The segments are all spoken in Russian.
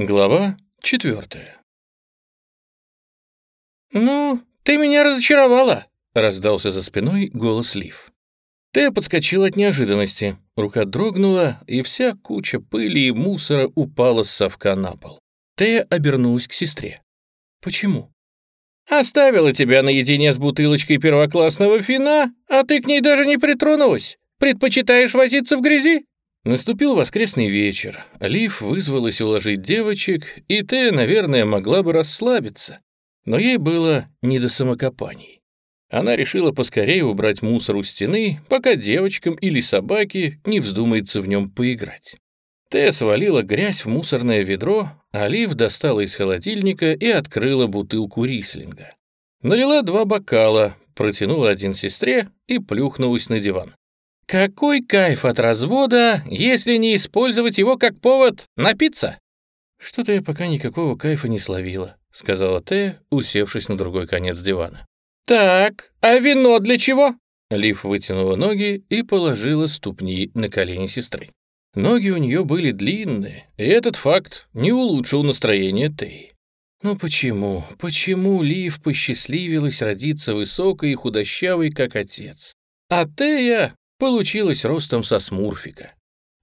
Глава четвертая. «Ну, ты меня разочаровала!» — раздался за спиной голос Лив. Тея подскочила от неожиданности. Рука дрогнула, и вся куча пыли и мусора упала с совка на пол. Тея обернулась к сестре. «Почему?» «Оставила тебя наедине с бутылочкой первоклассного вина, а ты к ней даже не притронулась. Предпочитаешь возиться в грязи?» Наступил воскресный вечер. Лив вызвалась уложить девочек, и Тея, наверное, могла бы расслабиться. Но ей было не до самокопаний. Она решила поскорее убрать мусор у стены, пока девочкам или собаке не вздумается в нем поиграть. Тея свалила грязь в мусорное ведро, а Лив достала из холодильника и открыла бутылку рислинга. Налила два бокала, протянула один сестре и плюхнулась на диван. Какой кайф от развода, если не использовать его как повод напиться? Что-то я пока никакого кайфа не словила, сказала Тея, усевшись на другой конец дивана. Так, а вино для чего? Лив вытянула ноги и положила ступни на колени сестры. Ноги у нее были длинные, и этот факт не улучшил настроение Теи. Ну почему, почему Лив посчастливилась родиться высокой и худощавой, как отец? А Тея получилось ростом со смурфика.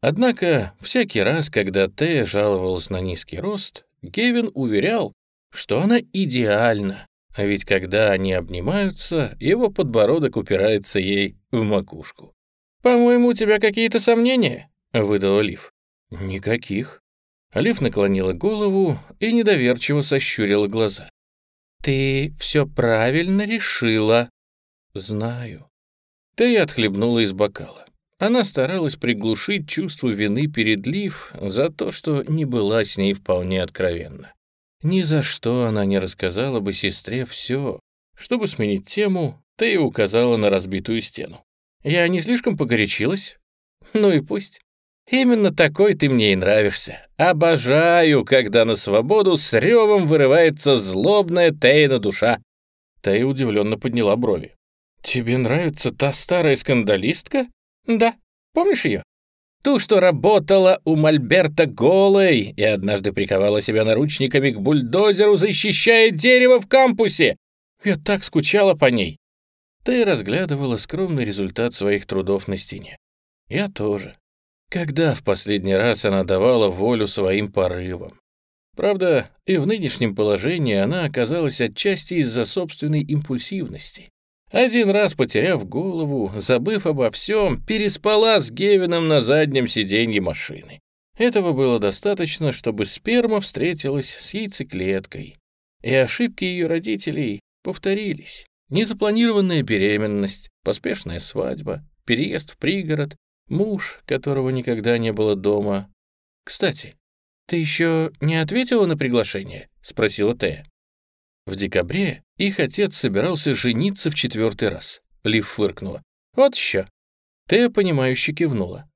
Однако всякий раз, когда Тея жаловалась на низкий рост, Гевин уверял, что она идеальна, а ведь когда они обнимаются, его подбородок упирается ей в макушку. «По-моему, у тебя какие-то сомнения?» — выдала Лив. «Никаких». Лив наклонила голову и недоверчиво сощурила глаза. «Ты все правильно решила». «Знаю». Тея отхлебнула из бокала. Она старалась приглушить чувство вины перед Лив за то, что не была с ней вполне откровенна. Ни за что она не рассказала бы сестре все. Чтобы сменить тему, Тея указала на разбитую стену. «Я не слишком погорячилась?» «Ну и пусть. Именно такой ты мне и нравишься. Обожаю, когда на свободу с ревом вырывается злобная Тейна душа». Тея удивленно подняла брови. «Тебе нравится та старая скандалистка?» «Да. Помнишь ее?» Ту, что работала у Мольберта голой и однажды приковала себя наручниками к бульдозеру, защищая дерево в кампусе. Я так скучала по ней. Ты разглядывала скромный результат своих трудов на стене. Я тоже. Когда в последний раз она давала волю своим порывам? Правда, и в нынешнем положении она оказалась отчасти из-за собственной импульсивности. Один раз, потеряв голову, забыв обо всем, переспала с Гевином на заднем сиденье машины. Этого было достаточно, чтобы сперма встретилась с яйцеклеткой. И ошибки ее родителей повторились. Незапланированная беременность, поспешная свадьба, переезд в пригород, муж, которого никогда не было дома. «Кстати, ты еще не ответила на приглашение?» — спросила Тея. В декабре их отец собирался жениться в четвертый раз. Лив фыркнула. «Вот еще». Тея, понимающе кивнула.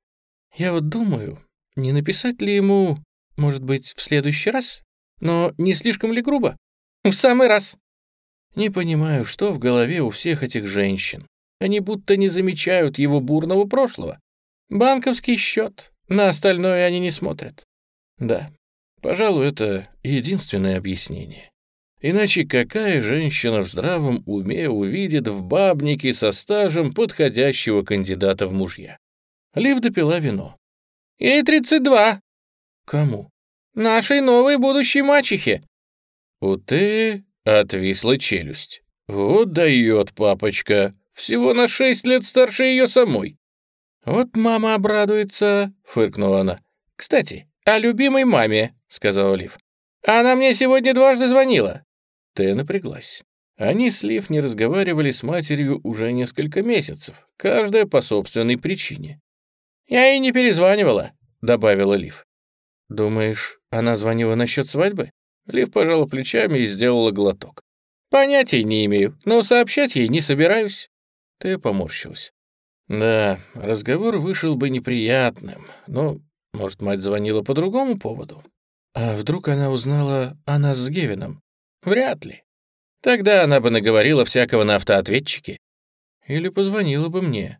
«Я вот думаю, не написать ли ему, может быть, в следующий раз? Но не слишком ли грубо? В самый раз». Не понимаю, что в голове у всех этих женщин. Они будто не замечают его бурного прошлого. Банковский счет. На остальное они не смотрят. Да, пожалуй, это единственное объяснение. Иначе какая женщина в здравом уме увидит в бабнике со стажем подходящего кандидата в мужья? Лив допила вино. «Ей тридцать два». «Кому?» «Нашей новой будущей мачехе». У Теи отвисла челюсть. «Вот дает папочка. Всего на шесть лет старше ее самой». «Вот мама обрадуется», — фыркнула она. «Кстати, о любимой маме», — сказала Лив. «Она мне сегодня дважды звонила. Тея напряглась. Они с Лив не разговаривали с матерью уже несколько месяцев, каждая по собственной причине. «Я ей не перезванивала», — добавила Лив. «Думаешь, она звонила насчет свадьбы?» Лив пожала плечами и сделала глоток. «Понятия не имею, но сообщать ей не собираюсь». Тея поморщилась. «Да, разговор вышел бы неприятным, но, может, мать звонила по другому поводу? А вдруг она узнала о нас с Гевином? Вряд ли. Тогда она бы наговорила всякого на автоответчике. Или позвонила бы мне.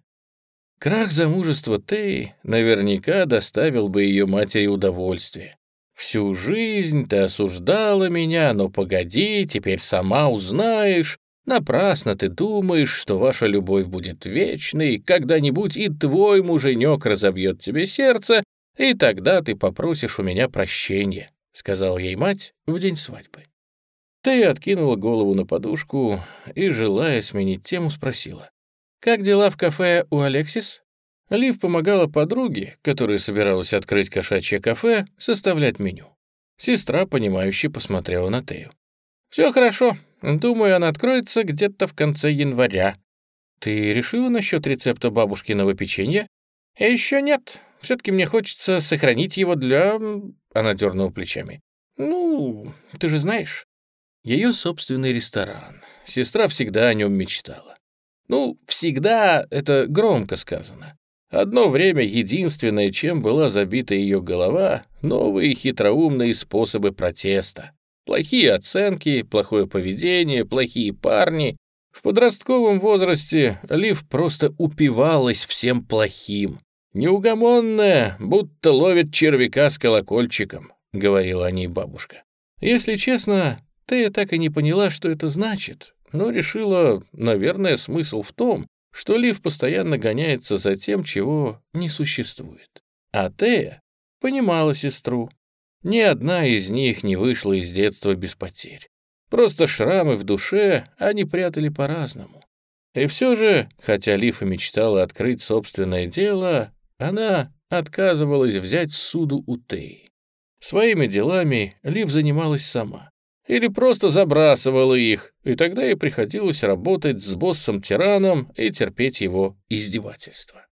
Крах замужества Теи наверняка доставил бы ее матери удовольствие. Всю жизнь ты осуждала меня, но погоди, теперь сама узнаешь. Напрасно ты думаешь, что ваша любовь будет вечной, когда-нибудь и твой муженек разобьет тебе сердце, и тогда ты попросишь у меня прощения», — сказала ей мать в день свадьбы. Тея откинула голову на подушку и, желая сменить тему, спросила. «Как дела в кафе у Алексис?» Лив помогала подруге, которая собиралась открыть кошачье кафе, составлять меню. Сестра, понимающе посмотрела на Тею. «Все хорошо. Думаю, она откроется где-то в конце января. Ты решила насчет рецепта бабушкиного печенья?» «Еще нет. Все-таки мне хочется сохранить его для...» Она дернула плечами. «Ну, ты же знаешь». Ее собственный ресторан. Сестра всегда о нем мечтала. Ну, всегда — это громко сказано. Одно время единственное, чем была забита ее голова, новые хитроумные способы протеста. Плохие оценки, плохое поведение, плохие парни. В подростковом возрасте Лив просто упивалась всем плохим. «Неугомонная, будто ловит червяка с колокольчиком», — говорила о ней бабушка. Если честно, Тея так и не поняла, что это значит, но решила, наверное, смысл в том, что Лив постоянно гоняется за тем, чего не существует. А Тея понимала сестру. Ни одна из них не вышла из детства без потерь. Просто шрамы в душе они прятали по-разному. И все же, хотя Лифа мечтала открыть собственное дело, она отказывалась взять суду у Теи. Своими делами Лив занималась сама или просто забрасывала их, и тогда ей приходилось работать с боссом-тираном и терпеть его издевательства.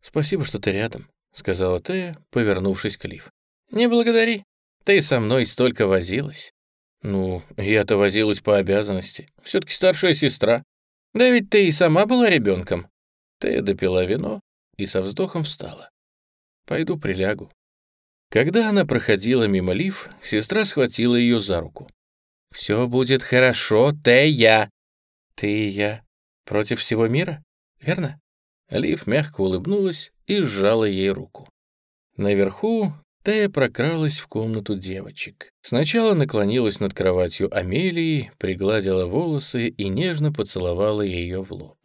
«Спасибо, что ты рядом», — сказала Тея, повернувшись к Лив. «Не благодари. Ты со мной столько возилась». «Ну, я-то возилась по обязанности. Все-таки старшая сестра. Да ведь ты и сама была ребенком». Тея допила вино и со вздохом встала. «Пойду прилягу». Когда она проходила мимо Лив, сестра схватила ее за руку. «Все будет хорошо, Тея!» «Ты и я против всего мира, верно?» Лив мягко улыбнулась и сжала ей руку. Наверху Тея прокралась в комнату девочек. Сначала наклонилась над кроватью Амелии, пригладила волосы и нежно поцеловала ее в лоб.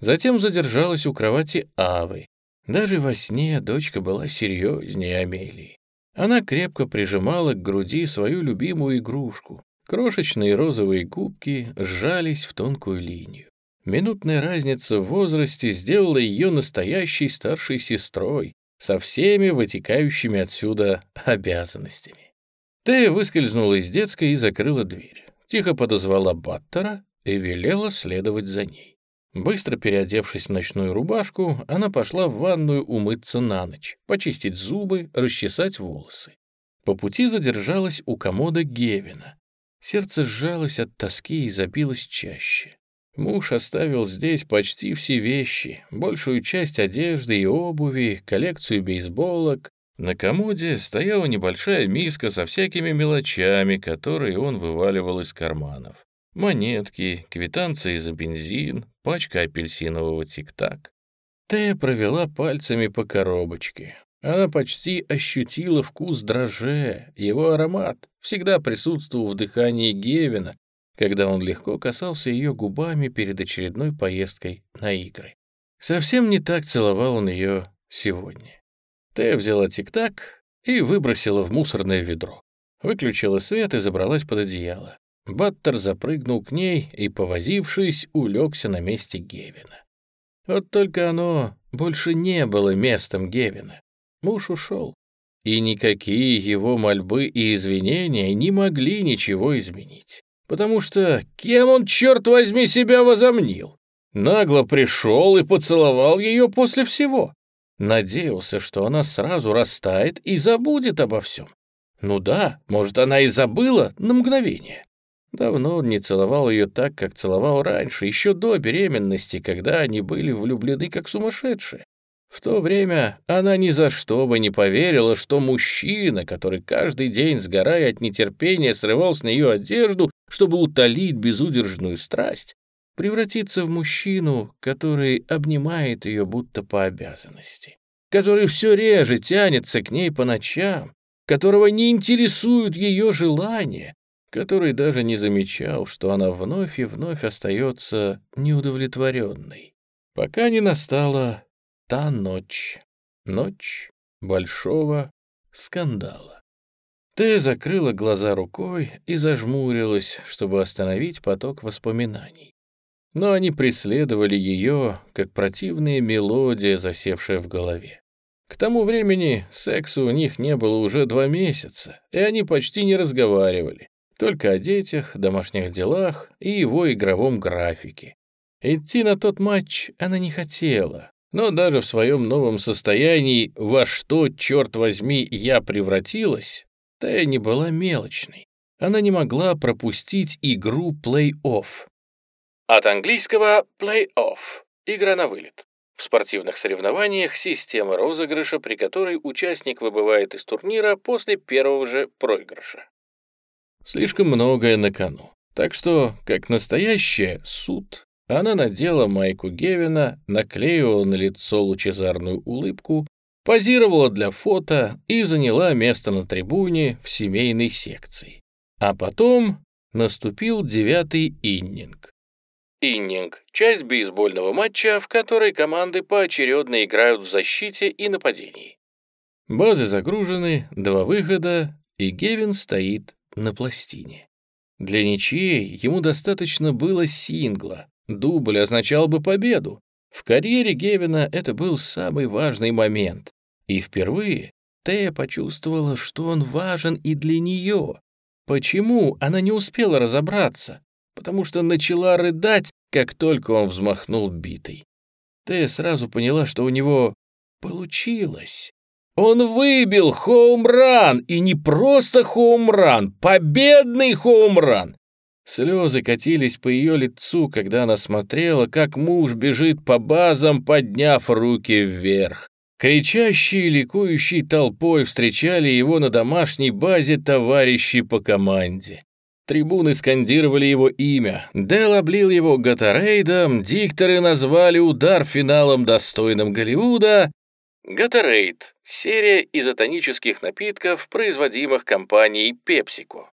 Затем задержалась у кровати Авы. Даже во сне дочка была серьезнее Амелии. Она крепко прижимала к груди свою любимую игрушку, Крошечные розовые губки сжались в тонкую линию. Минутная разница в возрасте сделала ее настоящей старшей сестрой со всеми вытекающими отсюда обязанностями. Тея выскользнула из детской и закрыла дверь. Тихо подозвала Баттера и велела следовать за ней. Быстро переодевшись в ночную рубашку, она пошла в ванную умыться на ночь, почистить зубы, расчесать волосы. По пути задержалась у комода Гевина, Сердце сжалось от тоски и забилось чаще. Муж оставил здесь почти все вещи, большую часть одежды и обуви, коллекцию бейсболок. На комоде стояла небольшая миска со всякими мелочами, которые он вываливал из карманов. Монетки, квитанции за бензин, пачка апельсинового тик-так. Тея провела пальцами по коробочке. Она почти ощутила вкус дрожжа, его аромат всегда присутствовал в дыхании Гевина, когда он легко касался ее губами перед очередной поездкой на игры. Совсем не так целовал он ее сегодня. Тея взяла тик-так и выбросила в мусорное ведро. Выключила свет и забралась под одеяло. Баттер запрыгнул к ней и, повозившись, улегся на месте Гевина. Вот только оно больше не было местом Гевина. Муж ушел, и никакие его мольбы и извинения не могли ничего изменить. Потому что кем он, черт возьми, себя возомнил? Нагло пришел и поцеловал ее после всего. Надеялся, что она сразу растает и забудет обо всем. Ну да, может, она и забыла на мгновение. Давно он не целовал ее так, как целовал раньше, еще до беременности, когда они были влюблены как сумасшедшие. В то время она ни за что бы не поверила, что мужчина, который каждый день, сгорая от нетерпения, срывал с нее одежду, чтобы утолить безудержную страсть, превратится в мужчину, который обнимает ее будто по обязанности, который все реже тянется к ней по ночам, которого не интересуют ее желания, который даже не замечал, что она вновь и вновь остается неудовлетворенной, пока не настала та ночь, ночь большого скандала. Тея закрыла глаза рукой и зажмурилась, чтобы остановить поток воспоминаний. Но они преследовали ее, как противная мелодия, засевшая в голове. К тому времени секса у них не было уже два месяца, и они почти не разговаривали, только о детях, домашних делах и его игровом графике. Идти на тот матч она не хотела, но даже в своем новом состоянии «во что, черт возьми, я превратилась» Тая не была мелочной. Она не могла пропустить игру плей-офф. От английского play-off – игра на вылет. В спортивных соревнованиях система розыгрыша, при которой участник выбывает из турнира после первого же проигрыша. Слишком многое на кону. Так что, как настоящая суд, она надела майку Гевина, наклеила на лицо лучезарную улыбку, позировала для фото и заняла место на трибуне в семейной секции. А потом наступил девятый иннинг. Иннинг – часть бейсбольного матча, в которой команды поочередно играют в защите и нападении. Базы загружены, два выхода, и Гевин стоит на пластине. Для ничьей ему достаточно было сингла. Дубль означал бы победу. В карьере Гевина это был самый важный момент. И впервые Тея почувствовала, что он важен и для нее. Почему она не успела разобраться? Потому что начала рыдать, как только он взмахнул битой. Тея сразу поняла, что у него получилось. Он выбил хоумран, и не просто хоумран, победный хоумран. Слезы катились по ее лицу, когда она смотрела, как муж бежит по базам, подняв руки вверх. Кричащие и ликующей толпой встречали его на домашней базе товарищи по команде. Трибуны скандировали его имя, Дел облил его Гатарейдом, дикторы назвали удар финалом достойным Голливуда, Gatorade – серия изотонических напитков, производимых компанией PepsiCo.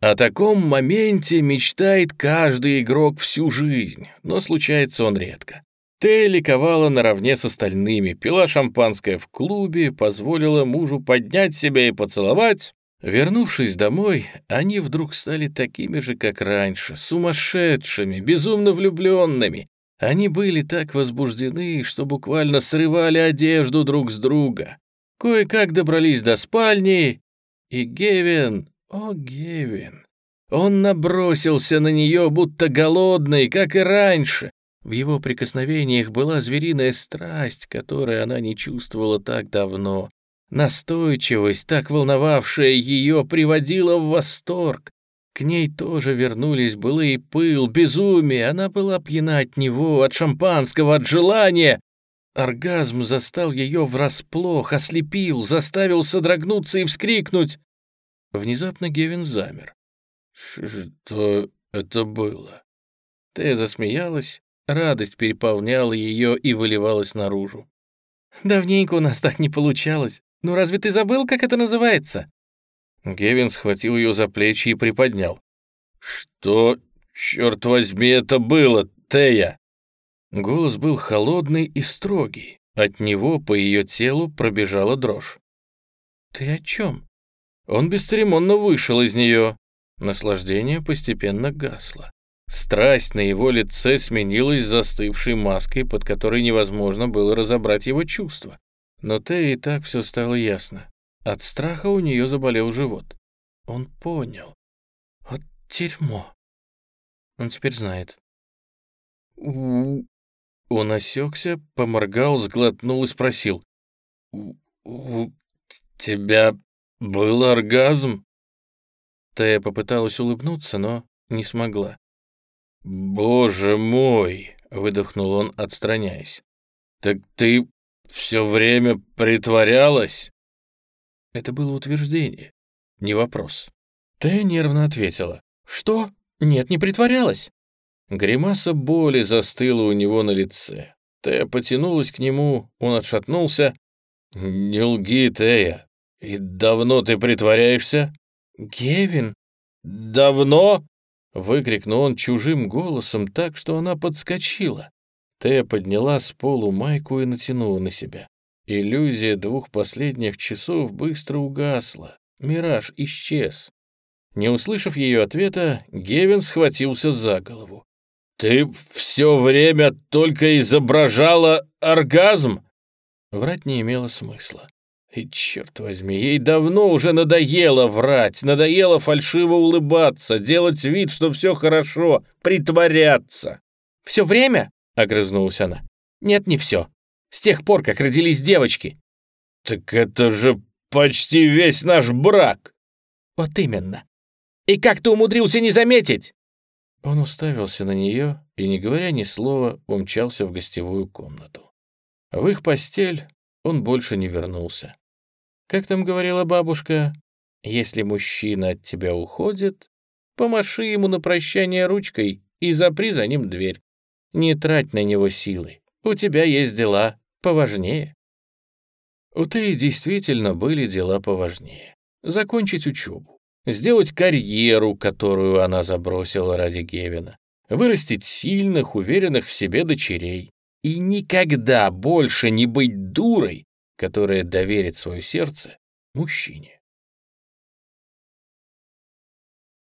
О таком моменте мечтает каждый игрок всю жизнь, но случается он редко. Тея ликовала наравне с остальными, пила шампанское в клубе, позволила мужу поднять себя и поцеловать. Вернувшись домой, они вдруг стали такими же, как раньше, сумасшедшими, безумно влюбленными, они были так возбуждены, что буквально срывали одежду друг с друга. Кое-как добрались до спальни, и Гевин, о, Гевин, он набросился на нее, будто голодный, как и раньше. В его прикосновениях была звериная страсть, которой она не чувствовала так давно. Настойчивость, так волновавшая ее, приводила в восторг. К ней тоже вернулись былые пыл, безумие. Она была пьяна от него, от шампанского, от желания. Оргазм застал ее врасплох, ослепил, заставил содрогнуться и вскрикнуть. Внезапно Гевин замер. «Что это было?» Тея засмеялась, радость переполняла ее и выливалась наружу. «Давненько у нас так не получалось. Ну разве ты забыл, как это называется?» Гевин схватил ее за плечи и приподнял. «Что, черт возьми, это было, Тея?» Голос был холодный и строгий. От него по ее телу пробежала дрожь. «Ты о чем?» Он бесцеремонно вышел из нее. Наслаждение постепенно гасло. Страсть на его лице сменилась застывшей маской, под которой невозможно было разобрать его чувства. Но Тея и так все стало ясно. От страха у нее заболел живот. Он понял. Вот дерьмо. Он теперь знает. У... Он осекся, поморгал, сглотнул и спросил. «У, у тебя был оргазм?» Тея попыталась улыбнуться, но не смогла. «Боже мой!» — выдохнул он, отстраняясь. «Так ты все время притворялась?» Это было утверждение, не вопрос. Тея нервно ответила. «Что? Нет, не притворялась». Гримаса боли застыла у него на лице. Тея потянулась к нему, он отшатнулся. «Не лги, Тея. «И давно ты притворяешься?» «Гевин?» «Давно?» — выкрикнул он чужим голосом так, что она подскочила. Тея подняла с полу майку и натянула на себя. Иллюзия двух последних часов быстро угасла. Мираж исчез. Не услышав ее ответа, Гевин схватился за голову. «Ты все время только изображала оргазм?» Врать не имело смысла. И, черт возьми, ей давно уже надоело врать, надоело фальшиво улыбаться, делать вид, что все хорошо, притворяться. «Все время?» — огрызнулась она. «Нет, не все. С тех пор, как родились девочки». «Так это же почти весь наш брак!» «Вот именно. И как ты умудрился не заметить?» Он уставился на нее и, не говоря ни слова, умчался в гостевую комнату. В их постель он больше не вернулся. Как там говорила бабушка, если мужчина от тебя уходит, помаши ему на прощание ручкой и запри за ним дверь. Не трать на него силы, у тебя есть дела поважнее. У Теи действительно были дела поважнее. Закончить учебу, сделать карьеру, которую она забросила ради Гевина, вырастить сильных, уверенных в себе дочерей и никогда больше не быть дурой, которая доверит свое сердце мужчине.